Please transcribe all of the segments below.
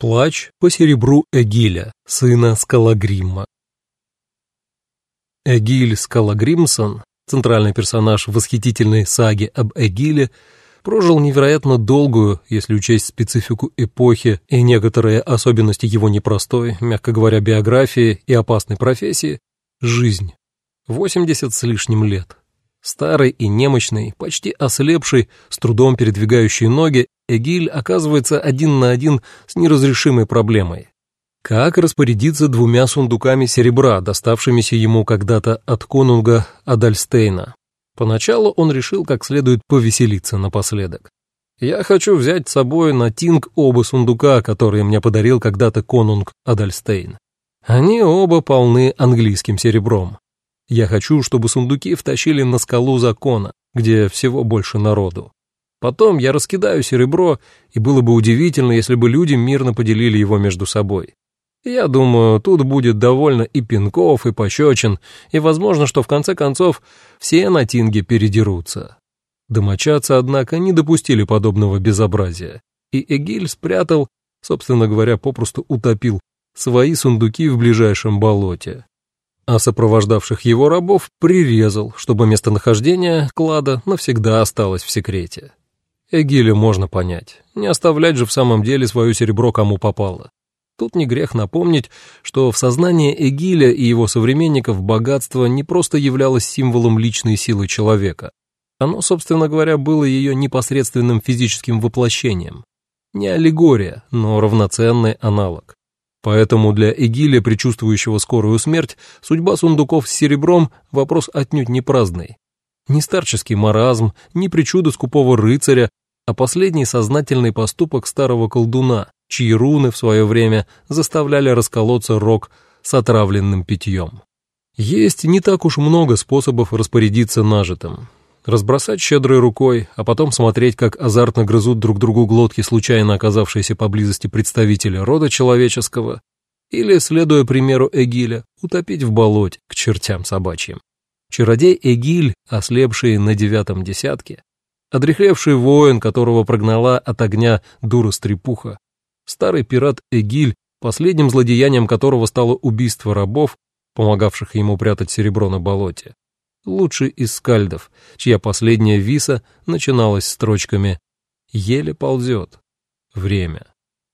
Плач по серебру Эгиля, сына Скалагримма. Эгиль Скалагримсон, центральный персонаж восхитительной саги об Эгиле, прожил невероятно долгую, если учесть специфику эпохи и некоторые особенности его непростой, мягко говоря, биографии и опасной профессии, жизнь. 80 с лишним лет. Старый и немощный, почти ослепший, с трудом передвигающий ноги, Эгиль оказывается один на один с неразрешимой проблемой. Как распорядиться двумя сундуками серебра, доставшимися ему когда-то от конунга Адальстейна? Поначалу он решил как следует повеселиться напоследок. «Я хочу взять с собой на Тинг оба сундука, которые мне подарил когда-то конунг Адальстейн. Они оба полны английским серебром. Я хочу, чтобы сундуки втащили на скалу закона, где всего больше народу. Потом я раскидаю серебро, и было бы удивительно, если бы люди мирно поделили его между собой. Я думаю, тут будет довольно и пинков, и пощечин, и возможно, что в конце концов все на Тинге передерутся. Домочадцы, однако, не допустили подобного безобразия, и Эгиль спрятал, собственно говоря, попросту утопил свои сундуки в ближайшем болоте а сопровождавших его рабов прирезал, чтобы местонахождение клада навсегда осталось в секрете. Эгиля можно понять, не оставлять же в самом деле свое серебро кому попало. Тут не грех напомнить, что в сознании Эгиля и его современников богатство не просто являлось символом личной силы человека. Оно, собственно говоря, было ее непосредственным физическим воплощением. Не аллегория, но равноценный аналог. Поэтому для Эгиля, предчувствующего скорую смерть, судьба сундуков с серебром — вопрос отнюдь не праздный. Не старческий маразм, не причуда скупого рыцаря, а последний сознательный поступок старого колдуна, чьи руны в свое время заставляли расколоться рог с отравленным питьем. Есть не так уж много способов распорядиться нажитым разбросать щедрой рукой, а потом смотреть, как азартно грызут друг другу глотки случайно оказавшиеся поблизости представители рода человеческого, или, следуя примеру Эгиля, утопить в болоте к чертям собачьим. Чародей Эгиль, ослепший на девятом десятке, одрехлевший воин, которого прогнала от огня дура-стрепуха, старый пират Эгиль, последним злодеянием которого стало убийство рабов, помогавших ему прятать серебро на болоте, лучший из скальдов, чья последняя виса начиналась строчками «Еле ползет. Время.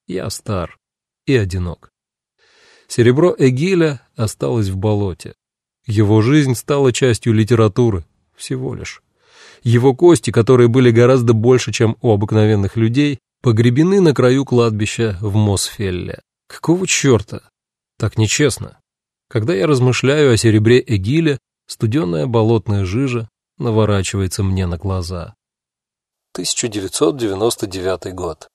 Я стар и одинок». Серебро Эгиля осталось в болоте. Его жизнь стала частью литературы, всего лишь. Его кости, которые были гораздо больше, чем у обыкновенных людей, погребены на краю кладбища в Мосфелле. Какого черта? Так нечестно. Когда я размышляю о серебре Эгиля, Студеная болотная жижа наворачивается мне на глаза. 1999 год.